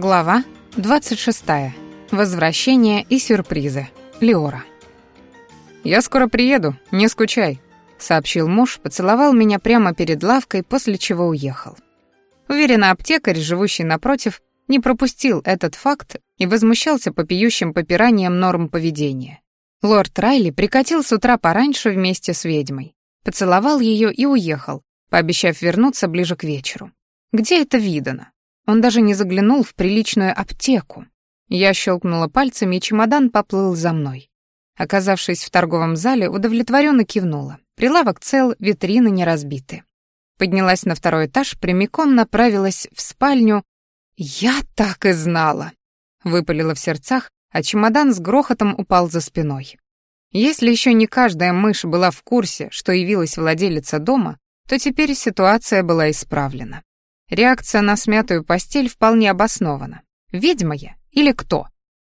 Глава 26. Возвращение и сюрпризы. Леора. «Я скоро приеду, не скучай», — сообщил муж, поцеловал меня прямо перед лавкой, после чего уехал. Уверенно, аптекарь, живущий напротив, не пропустил этот факт и возмущался попиющим попиранием норм поведения. Лорд Райли прикатил с утра пораньше вместе с ведьмой, поцеловал ее и уехал, пообещав вернуться ближе к вечеру. Где это видано? Он даже не заглянул в приличную аптеку. Я щелкнула пальцами, и чемодан поплыл за мной. Оказавшись в торговом зале, удовлетворенно кивнула. Прилавок цел, витрины не разбиты. Поднялась на второй этаж, прямиком направилась в спальню. «Я так и знала!» Выпалила в сердцах, а чемодан с грохотом упал за спиной. Если еще не каждая мышь была в курсе, что явилась владелица дома, то теперь ситуация была исправлена. Реакция на смятую постель вполне обоснована. Ведьма я или кто?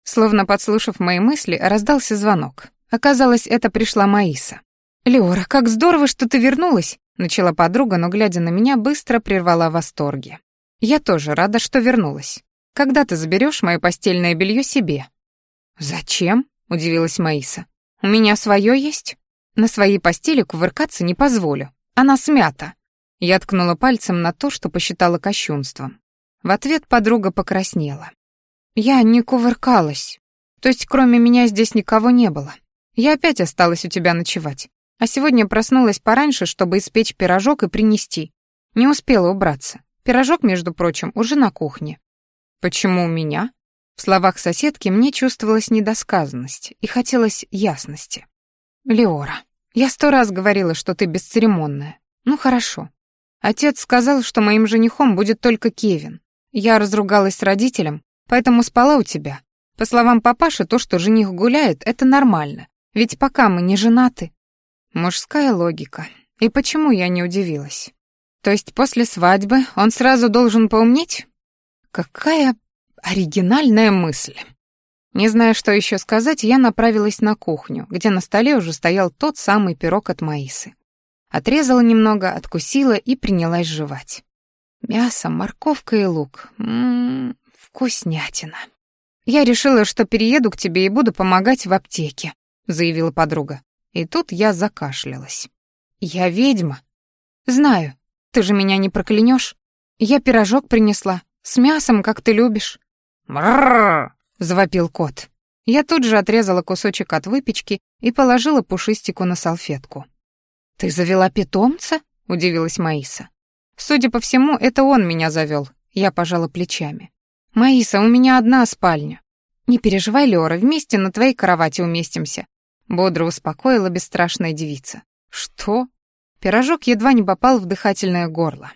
Словно подслушав мои мысли, раздался звонок. Оказалось, это пришла Маиса. «Леора, как здорово, что ты вернулась!» Начала подруга, но, глядя на меня, быстро прервала восторги. «Я тоже рада, что вернулась. Когда ты заберешь мое постельное белье себе?» «Зачем?» — удивилась Маиса. «У меня свое есть. На своей постели кувыркаться не позволю. Она смята». Я ткнула пальцем на то, что посчитала кощунством. В ответ подруга покраснела. «Я не кувыркалась. То есть кроме меня здесь никого не было. Я опять осталась у тебя ночевать. А сегодня проснулась пораньше, чтобы испечь пирожок и принести. Не успела убраться. Пирожок, между прочим, уже на кухне. Почему у меня? В словах соседки мне чувствовалась недосказанность и хотелось ясности. Леора, я сто раз говорила, что ты бесцеремонная. Ну хорошо, Отец сказал, что моим женихом будет только Кевин. Я разругалась с родителем, поэтому спала у тебя. По словам папаши, то, что жених гуляет, это нормально. Ведь пока мы не женаты. Мужская логика. И почему я не удивилась? То есть после свадьбы он сразу должен поумнеть? Какая оригинальная мысль. Не зная, что еще сказать, я направилась на кухню, где на столе уже стоял тот самый пирог от Маисы. Отрезала немного, откусила и принялась жевать. Мясо, морковка и лук. Ммм, вкуснятина. Я решила, что перееду к тебе и буду помогать в аптеке, заявила подруга. И тут я закашлялась. Я ведьма. Знаю. Ты же меня не проклянешь. Я пирожок принесла с мясом, как ты любишь. Мрррр, завопил кот. Я тут же отрезала кусочек от выпечки и положила пушистику на салфетку. «Ты завела питомца?» — удивилась Маиса. «Судя по всему, это он меня завел. Я пожала плечами. «Маиса, у меня одна спальня. Не переживай, Лёра, вместе на твоей кровати уместимся», — бодро успокоила бесстрашная девица. «Что?» Пирожок едва не попал в дыхательное горло.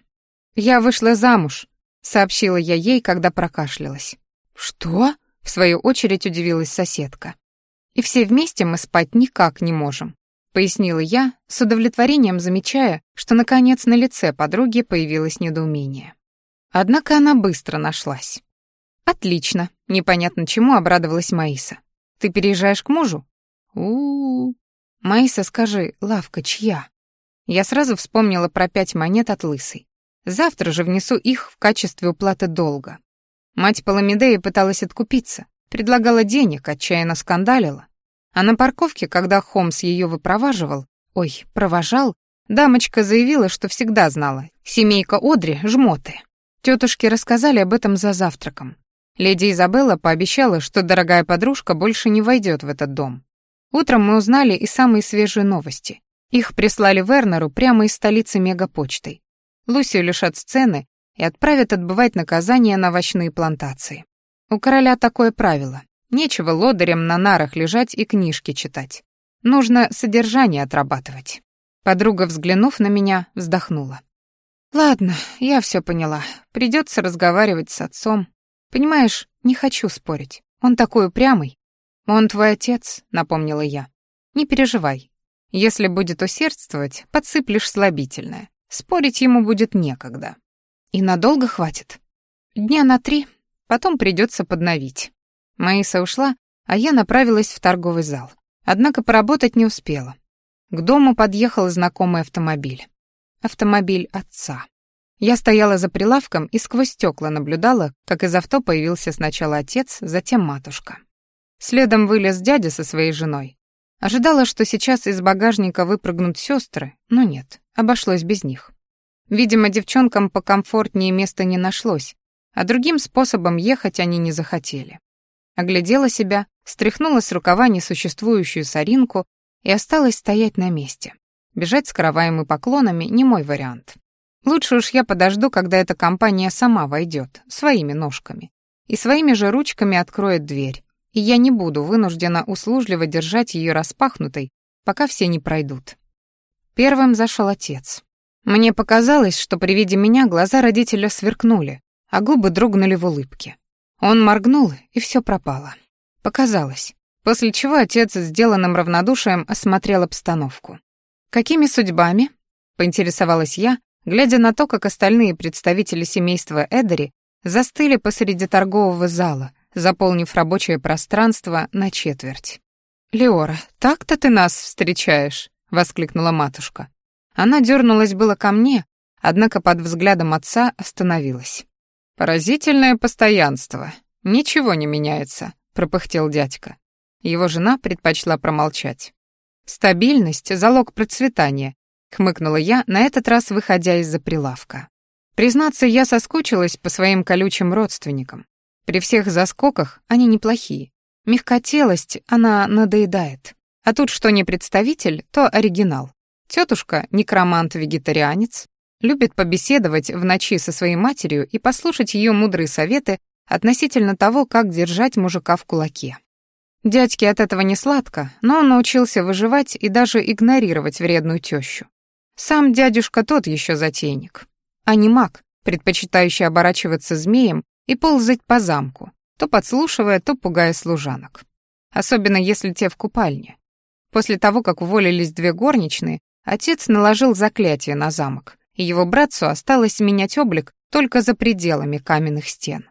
«Я вышла замуж», — сообщила я ей, когда прокашлялась. «Что?» — в свою очередь удивилась соседка. «И все вместе мы спать никак не можем пояснила я, с удовлетворением замечая, что наконец на лице подруги появилось недоумение. Однако она быстро нашлась. Отлично, непонятно чему обрадовалась Маиса. Ты переезжаешь к мужу? У, -у, -у. Маиса, скажи, лавка чья? Я сразу вспомнила про пять монет от лысой. Завтра же внесу их в качестве уплаты долга. Мать Паламидея пыталась откупиться, предлагала денег, отчаянно скандалила, а на парковке, когда Холмс ее выпроваживал, ой, провожал, дамочка заявила, что всегда знала. Семейка Одри — жмоты. Тетушки рассказали об этом за завтраком. Леди Изабелла пообещала, что дорогая подружка больше не войдет в этот дом. Утром мы узнали и самые свежие новости. Их прислали Вернеру прямо из столицы мегапочтой. Лусию лишат сцены и отправят отбывать наказание на овощные плантации. У короля такое правило. Нечего лодырям на нарах лежать и книжки читать. Нужно содержание отрабатывать. Подруга, взглянув на меня, вздохнула. Ладно, я все поняла. Придется разговаривать с отцом. Понимаешь, не хочу спорить. Он такой упрямый. Он твой отец, напомнила я. Не переживай. Если будет усердствовать, подсыплешь слабительное. Спорить ему будет некогда. И надолго хватит. Дня на три, потом придется подновить. Маиса ушла, а я направилась в торговый зал. Однако поработать не успела. К дому подъехал знакомый автомобиль. Автомобиль отца. Я стояла за прилавком и сквозь стекла наблюдала, как из авто появился сначала отец, затем матушка. Следом вылез дядя со своей женой. Ожидала, что сейчас из багажника выпрыгнут сестры, но нет, обошлось без них. Видимо, девчонкам покомфортнее места не нашлось, а другим способом ехать они не захотели. Оглядела себя, стряхнула с рукава несуществующую соринку и осталась стоять на месте. Бежать с караваем и поклонами не мой вариант. Лучше уж я подожду, когда эта компания сама войдет, своими ножками. И своими же ручками откроет дверь. И я не буду вынуждена услужливо держать ее распахнутой, пока все не пройдут. Первым зашел отец. Мне показалось, что при виде меня глаза родителя сверкнули, а губы дрогнули в улыбке. Он моргнул, и все пропало. Показалось. После чего отец с сделанным равнодушием осмотрел обстановку. «Какими судьбами?» — поинтересовалась я, глядя на то, как остальные представители семейства Эдери застыли посреди торгового зала, заполнив рабочее пространство на четверть. «Леора, так-то ты нас встречаешь!» — воскликнула матушка. Она дернулась было ко мне, однако под взглядом отца остановилась. «Поразительное постоянство. Ничего не меняется», — пропыхтел дядька. Его жена предпочла промолчать. «Стабильность — залог процветания», — хмыкнула я, на этот раз выходя из-за прилавка. Признаться, я соскучилась по своим колючим родственникам. При всех заскоках они неплохие. Мягкотелость, она надоедает. А тут что не представитель, то оригинал. Тетушка — некромант-вегетарианец, Любит побеседовать в ночи со своей матерью и послушать ее мудрые советы относительно того, как держать мужика в кулаке. Дядьке от этого не сладко, но он научился выживать и даже игнорировать вредную тещу. Сам дядюшка тот еще затейник, а не маг, предпочитающий оборачиваться змеем и ползать по замку, то подслушивая, то пугая служанок. Особенно если те в купальне. После того, как уволились две горничные, отец наложил заклятие на замок, и его братцу осталось менять облик только за пределами каменных стен.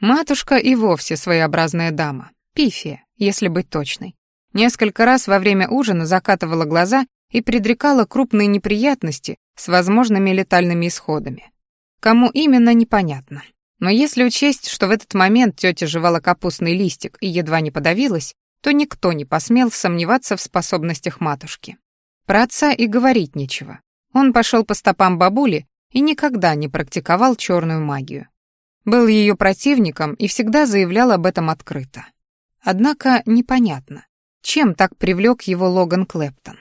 Матушка и вовсе своеобразная дама, пифия, если быть точной. Несколько раз во время ужина закатывала глаза и предрекала крупные неприятности с возможными летальными исходами. Кому именно, непонятно. Но если учесть, что в этот момент тетя жевала капустный листик и едва не подавилась, то никто не посмел сомневаться в способностях матушки. Про отца и говорить нечего. Он пошел по стопам бабули и никогда не практиковал черную магию. Был ее противником и всегда заявлял об этом открыто. Однако непонятно, чем так привлек его Логан Клэптон.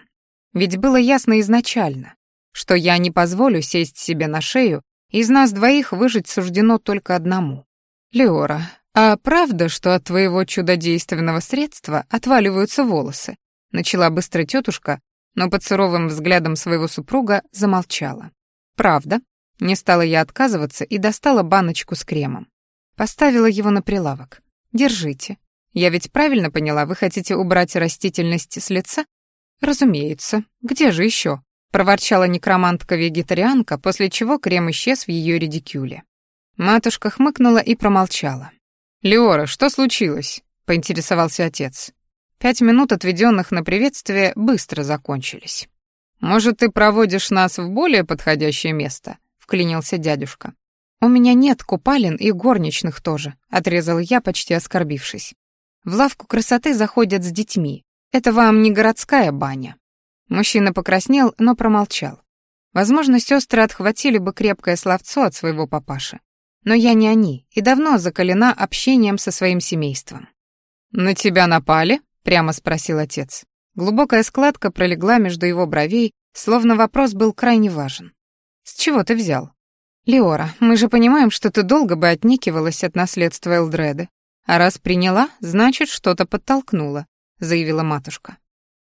Ведь было ясно изначально, что я не позволю сесть себе на шею, и из нас двоих выжить суждено только одному. Леора, а правда, что от твоего чудодейственного средства отваливаются волосы? Начала быстро тетушка, но под суровым взглядом своего супруга замолчала. «Правда?» Не стала я отказываться и достала баночку с кремом. Поставила его на прилавок. «Держите. Я ведь правильно поняла, вы хотите убрать растительность с лица?» «Разумеется. Где же еще? проворчала некромантка-вегетарианка, после чего крем исчез в ее редикюле. Матушка хмыкнула и промолчала. «Леора, что случилось?» — поинтересовался отец. Пять минут, отведенных на приветствие, быстро закончились. «Может, ты проводишь нас в более подходящее место?» — вклинился дядюшка. «У меня нет купалин и горничных тоже», — отрезал я, почти оскорбившись. «В лавку красоты заходят с детьми. Это вам не городская баня». Мужчина покраснел, но промолчал. Возможно, сестры отхватили бы крепкое словцо от своего папаши. Но я не они и давно закалена общением со своим семейством. «На тебя напали?» Прямо спросил отец. Глубокая складка пролегла между его бровей, словно вопрос был крайне важен. «С чего ты взял?» «Леора, мы же понимаем, что ты долго бы отникивалась от наследства Элдреды. А раз приняла, значит, что-то подтолкнула», — заявила матушка.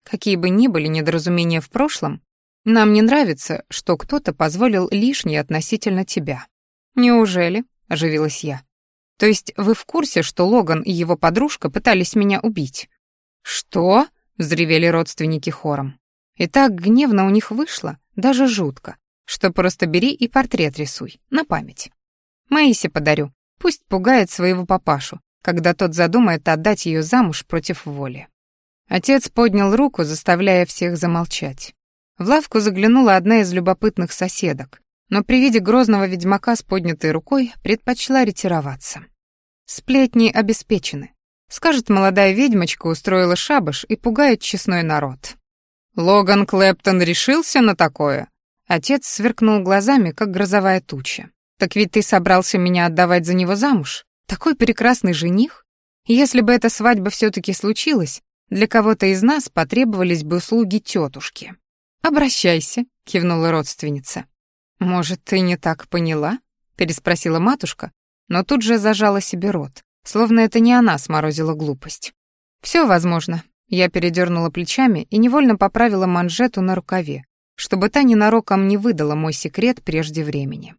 «Какие бы ни были недоразумения в прошлом, нам не нравится, что кто-то позволил лишнее относительно тебя». «Неужели?» — оживилась я. «То есть вы в курсе, что Логан и его подружка пытались меня убить?» «Что?» — взревели родственники хором. И так гневно у них вышло, даже жутко, что просто бери и портрет рисуй, на память. Маисе подарю, пусть пугает своего папашу, когда тот задумает отдать ее замуж против воли. Отец поднял руку, заставляя всех замолчать. В лавку заглянула одна из любопытных соседок, но при виде грозного ведьмака с поднятой рукой предпочла ретироваться. Сплетни обеспечены. Скажет, молодая ведьмочка устроила шабаш и пугает честной народ. Логан Клэптон решился на такое? Отец сверкнул глазами, как грозовая туча. Так ведь ты собрался меня отдавать за него замуж? Такой прекрасный жених? Если бы эта свадьба все таки случилась, для кого-то из нас потребовались бы услуги тетушки. Обращайся, кивнула родственница. Может, ты не так поняла? переспросила матушка, но тут же зажала себе рот, словно это не она сморозила глупость. Все возможно. Я передернула плечами и невольно поправила манжету на рукаве, чтобы та ненароком не выдала мой секрет прежде времени.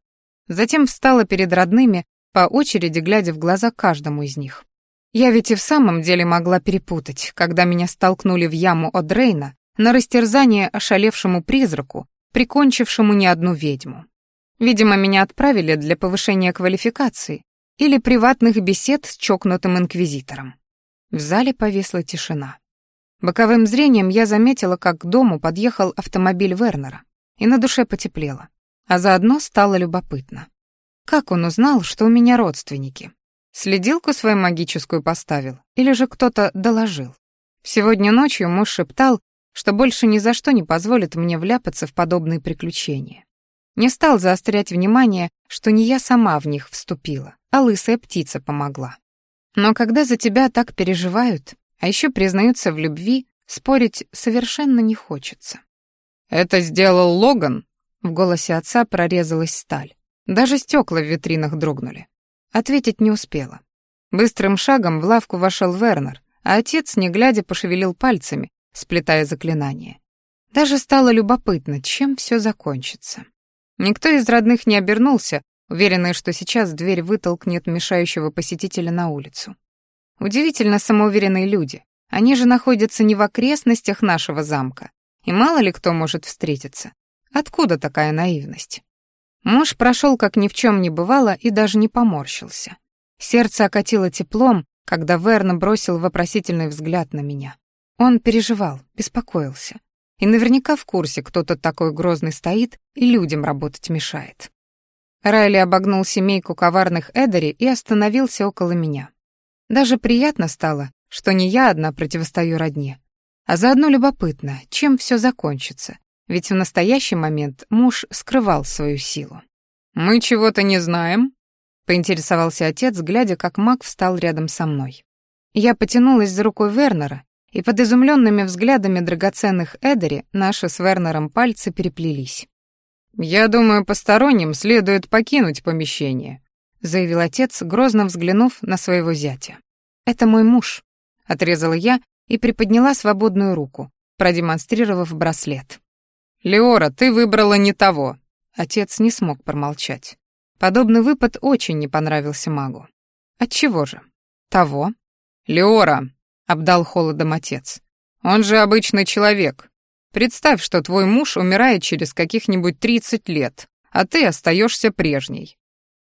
Затем встала перед родными, по очереди глядя в глаза каждому из них. Я ведь и в самом деле могла перепутать, когда меня столкнули в яму от Рейна на растерзание ошалевшему призраку, прикончившему не одну ведьму. Видимо, меня отправили для повышения квалификации или приватных бесед с чокнутым инквизитором. В зале повисла тишина. Боковым зрением я заметила, как к дому подъехал автомобиль Вернера, и на душе потеплело, а заодно стало любопытно. Как он узнал, что у меня родственники? Следилку свою магическую поставил или же кто-то доложил? Сегодня ночью муж шептал, что больше ни за что не позволит мне вляпаться в подобные приключения. Не стал заострять внимание, что не я сама в них вступила, а лысая птица помогла. Но когда за тебя так переживают, а еще признаются в любви, спорить совершенно не хочется. «Это сделал Логан?» В голосе отца прорезалась сталь. Даже стекла в витринах дрогнули. Ответить не успела. Быстрым шагом в лавку вошел Вернер, а отец, не глядя, пошевелил пальцами, сплетая заклинание. Даже стало любопытно, чем все закончится. Никто из родных не обернулся, уверенный, что сейчас дверь вытолкнет мешающего посетителя на улицу. Удивительно самоуверенные люди. Они же находятся не в окрестностях нашего замка, и мало ли кто может встретиться. Откуда такая наивность? Муж прошел, как ни в чем не бывало, и даже не поморщился. Сердце окатило теплом, когда Верна бросил вопросительный взгляд на меня. Он переживал, беспокоился и наверняка в курсе, кто тут такой грозный стоит и людям работать мешает. Райли обогнул семейку коварных Эдери и остановился около меня. Даже приятно стало, что не я одна противостою родне, а заодно любопытно, чем все закончится, ведь в настоящий момент муж скрывал свою силу. «Мы чего-то не знаем?» — поинтересовался отец, глядя, как маг встал рядом со мной. Я потянулась за рукой Вернера, и под изумленными взглядами драгоценных Эдери наши с Вернером пальцы переплелись. «Я думаю, посторонним следует покинуть помещение», заявил отец, грозно взглянув на своего зятя. «Это мой муж», — отрезала я и приподняла свободную руку, продемонстрировав браслет. «Леора, ты выбрала не того», — отец не смог промолчать. Подобный выпад очень не понравился магу. «Отчего же?» «Того?» «Леора, обдал холодом отец. Он же обычный человек. Представь, что твой муж умирает через каких-нибудь тридцать лет, а ты остаешься прежней.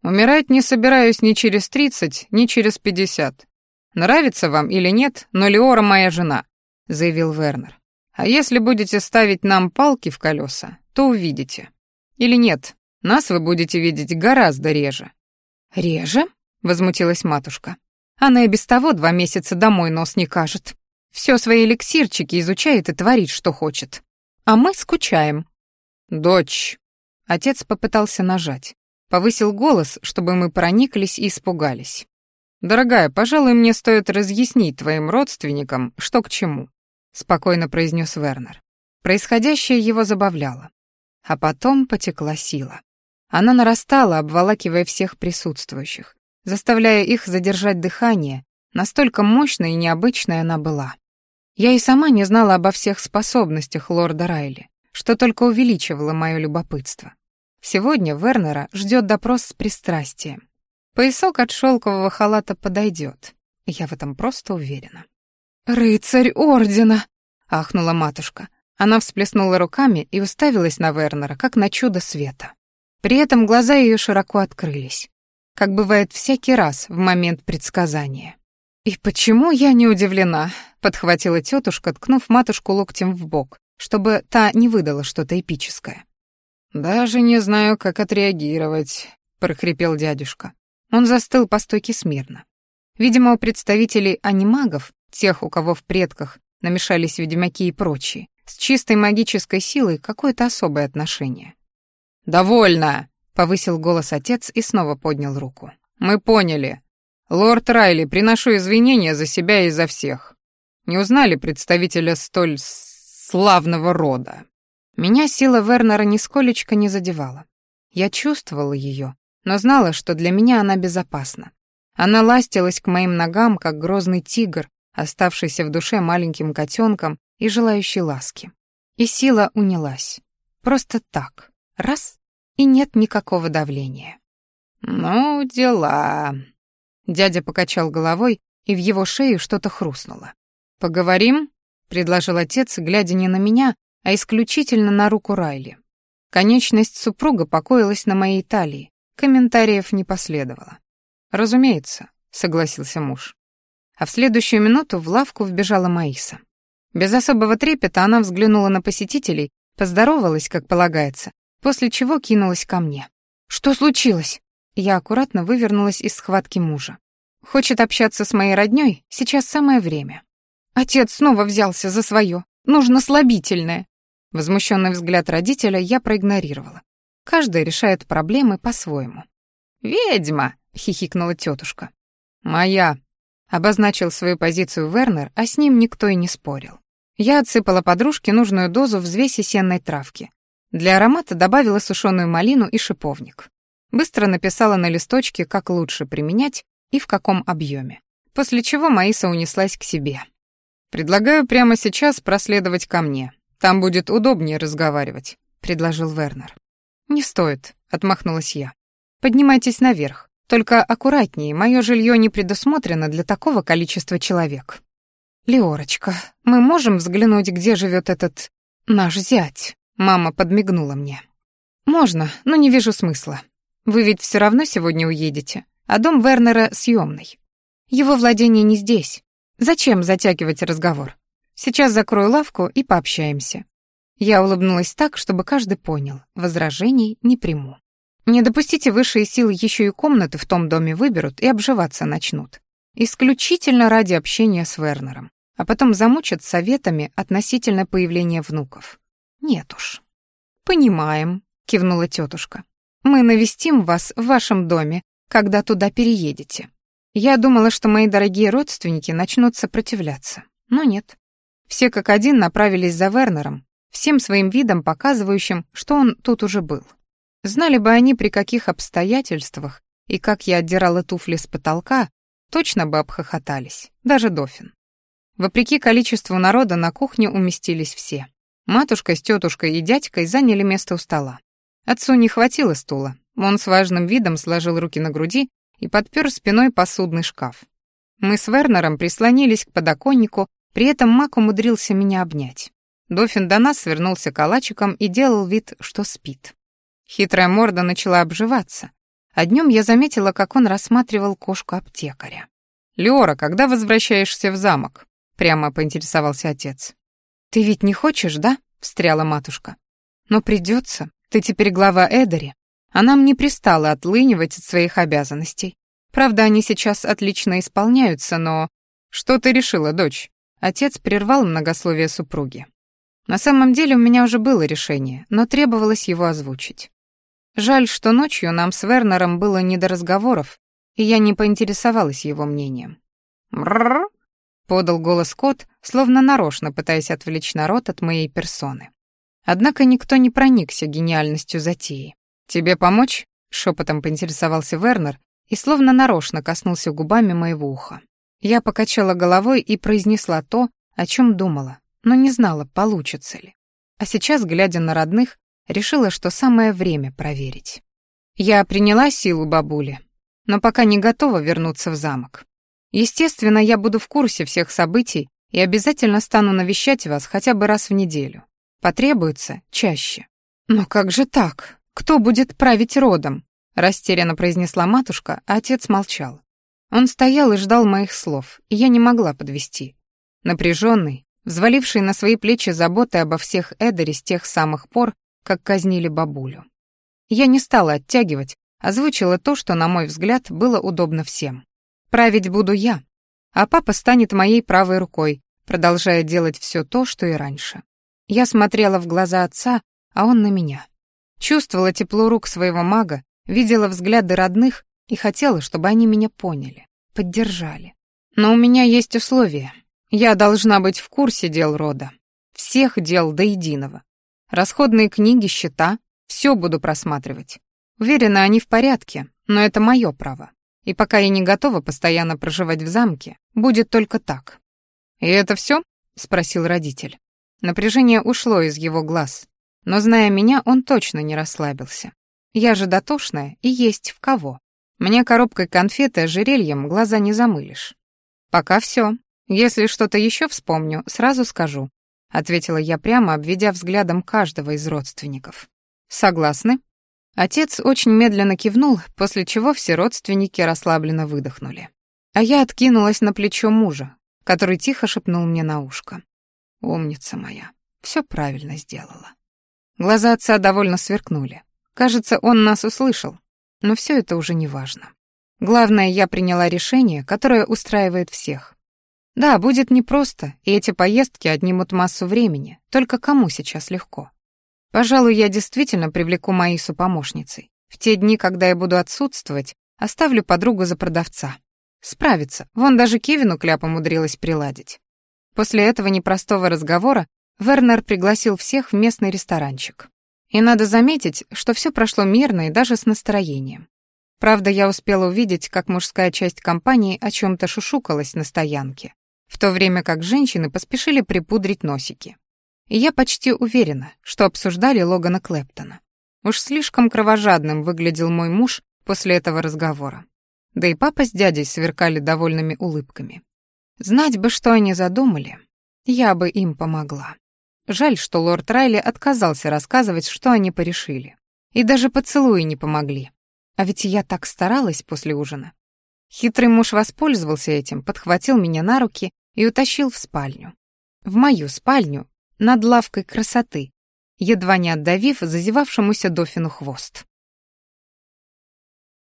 Умирать не собираюсь ни через тридцать, ни через пятьдесят. Нравится вам или нет, но Леора моя жена, заявил Вернер. А если будете ставить нам палки в колеса, то увидите. Или нет, нас вы будете видеть гораздо реже. Реже? возмутилась матушка. Она и без того два месяца домой нос не кажет. Все свои эликсирчики изучает и творит, что хочет. А мы скучаем. «Дочь!» Отец попытался нажать. Повысил голос, чтобы мы прониклись и испугались. «Дорогая, пожалуй, мне стоит разъяснить твоим родственникам, что к чему», — спокойно произнес Вернер. Происходящее его забавляло. А потом потекла сила. Она нарастала, обволакивая всех присутствующих заставляя их задержать дыхание, настолько мощной и необычной она была. Я и сама не знала обо всех способностях лорда Райли, что только увеличивало мое любопытство. Сегодня Вернера ждет допрос с пристрастием. Поясок от шелкового халата подойдет. Я в этом просто уверена. «Рыцарь ордена!» — ахнула матушка. Она всплеснула руками и уставилась на Вернера, как на чудо света. При этом глаза ее широко открылись как бывает всякий раз в момент предсказания. «И почему я не удивлена?» — подхватила тетушка, ткнув матушку локтем в бок, чтобы та не выдала что-то эпическое. «Даже не знаю, как отреагировать», — прохрипел дядюшка. Он застыл по стойке смирно. Видимо, у представителей анимагов, тех, у кого в предках намешались ведьмаки и прочие, с чистой магической силой какое-то особое отношение. «Довольно!» — повысил голос отец и снова поднял руку. «Мы поняли. Лорд Райли, приношу извинения за себя и за всех. Не узнали представителя столь славного рода?» Меня сила Вернера нисколечко не задевала. Я чувствовала ее, но знала, что для меня она безопасна. Она ластилась к моим ногам, как грозный тигр, оставшийся в душе маленьким котенком и желающий ласки. И сила унялась. Просто так. Раз — и нет никакого давления. «Ну, дела...» Дядя покачал головой, и в его шею что-то хрустнуло. «Поговорим?» — предложил отец, глядя не на меня, а исключительно на руку Райли. Конечность супруга покоилась на моей талии, комментариев не последовало. «Разумеется», — согласился муж. А в следующую минуту в лавку вбежала Маиса. Без особого трепета она взглянула на посетителей, поздоровалась, как полагается, после чего кинулась ко мне. «Что случилось?» Я аккуратно вывернулась из схватки мужа. «Хочет общаться с моей роднёй? Сейчас самое время». Отец снова взялся за своё. Нужно слабительное. Возмущенный взгляд родителя я проигнорировала. Каждый решает проблемы по-своему. «Ведьма!» — хихикнула тетушка. «Моя!» — обозначил свою позицию Вернер, а с ним никто и не спорил. Я отсыпала подружке нужную дозу взвеси сенной травки. Для аромата добавила сушеную малину и шиповник. Быстро написала на листочке, как лучше применять и в каком объеме. После чего Маиса унеслась к себе. «Предлагаю прямо сейчас проследовать ко мне. Там будет удобнее разговаривать», — предложил Вернер. «Не стоит», — отмахнулась я. «Поднимайтесь наверх. Только аккуратнее, мое жилье не предусмотрено для такого количества человек». «Леорочка, мы можем взглянуть, где живет этот... наш зять?» Мама подмигнула мне. «Можно, но не вижу смысла. Вы ведь все равно сегодня уедете, а дом Вернера съемный. Его владение не здесь. Зачем затягивать разговор? Сейчас закрою лавку и пообщаемся». Я улыбнулась так, чтобы каждый понял, возражений не приму. Не допустите высшие силы еще и комнаты в том доме выберут и обживаться начнут. Исключительно ради общения с Вернером а потом замучат советами относительно появления внуков. Нет уж. Понимаем, кивнула тетушка. Мы навестим вас в вашем доме, когда туда переедете. Я думала, что мои дорогие родственники начнут сопротивляться, но нет. Все как один направились за Вернером, всем своим видом показывающим, что он тут уже был. Знали бы они, при каких обстоятельствах и как я отдирала туфли с потолка, точно бы обхохотались, даже Дофин. Вопреки количеству народа на кухне уместились все. Матушка с тетушкой и дядькой заняли место у стола. Отцу не хватило стула. Он с важным видом сложил руки на груди и подпер спиной посудный шкаф. Мы с Вернером прислонились к подоконнику, при этом Мак умудрился меня обнять. Дофин до нас свернулся калачиком и делал вид, что спит. Хитрая морда начала обживаться, а днем я заметила, как он рассматривал кошку аптекаря. «Леора, когда возвращаешься в замок?» прямо поинтересовался отец. Ты ведь не хочешь, да? встряла матушка. Но придется. Ты теперь глава Эдери. А нам не пристало отлынивать от своих обязанностей. Правда, они сейчас отлично исполняются, но... Что ты решила, дочь? Отец прервал многословие супруги. На самом деле у меня уже было решение, но требовалось его озвучить. Жаль, что ночью нам с Вернером было не до разговоров, и я не поинтересовалась его мнением. «Мрррр», подал голос кот, словно нарочно пытаясь отвлечь народ от моей персоны. Однако никто не проникся гениальностью затеи. «Тебе помочь?» — шепотом поинтересовался Вернер и словно нарочно коснулся губами моего уха. Я покачала головой и произнесла то, о чем думала, но не знала, получится ли. А сейчас, глядя на родных, решила, что самое время проверить. Я приняла силу бабули, но пока не готова вернуться в замок. Естественно, я буду в курсе всех событий и обязательно стану навещать вас хотя бы раз в неделю. Потребуется чаще. Но как же так? Кто будет править родом? растерянно произнесла матушка, а отец молчал. Он стоял и ждал моих слов, и я не могла подвести. Напряженный, взваливший на свои плечи заботы обо всех Эдере с тех самых пор, как казнили бабулю. Я не стала оттягивать, озвучила то, что, на мой взгляд, было удобно всем. Править буду я, а папа станет моей правой рукой, продолжая делать все то, что и раньше. Я смотрела в глаза отца, а он на меня. Чувствовала тепло рук своего мага, видела взгляды родных и хотела, чтобы они меня поняли, поддержали. Но у меня есть условия. Я должна быть в курсе дел рода. Всех дел до единого. Расходные книги, счета — все буду просматривать. Уверена, они в порядке, но это мое право. И пока я не готова постоянно проживать в замке, будет только так. «И это все? спросил родитель. Напряжение ушло из его глаз, но, зная меня, он точно не расслабился. Я же дотошная и есть в кого. Мне коробкой конфеты ожерельем глаза не замылишь. Пока все. Если что-то еще вспомню, сразу скажу, ответила я прямо, обведя взглядом каждого из родственников. Согласны? Отец очень медленно кивнул, после чего все родственники расслабленно выдохнули. А я откинулась на плечо мужа, который тихо шепнул мне на ушко. «Умница моя, все правильно сделала». Глаза отца довольно сверкнули. Кажется, он нас услышал, но все это уже не важно. Главное, я приняла решение, которое устраивает всех. Да, будет непросто, и эти поездки отнимут массу времени, только кому сейчас легко? Пожалуй, я действительно привлеку Маису помощницей. В те дни, когда я буду отсутствовать, оставлю подругу за продавца. Справится, вон даже Кевину кляп умудрилась приладить. После этого непростого разговора Вернер пригласил всех в местный ресторанчик. И надо заметить, что все прошло мирно и даже с настроением. Правда, я успела увидеть, как мужская часть компании о чем то шушукалась на стоянке, в то время как женщины поспешили припудрить носики. И я почти уверена, что обсуждали Логана Клэптона. Уж слишком кровожадным выглядел мой муж после этого разговора. Да и папа с дядей сверкали довольными улыбками. Знать бы, что они задумали, я бы им помогла. Жаль, что лорд Райли отказался рассказывать, что они порешили. И даже поцелуи не помогли. А ведь я так старалась после ужина. Хитрый муж воспользовался этим, подхватил меня на руки и утащил в спальню. В мою спальню, над лавкой красоты, едва не отдавив зазевавшемуся дофину хвост.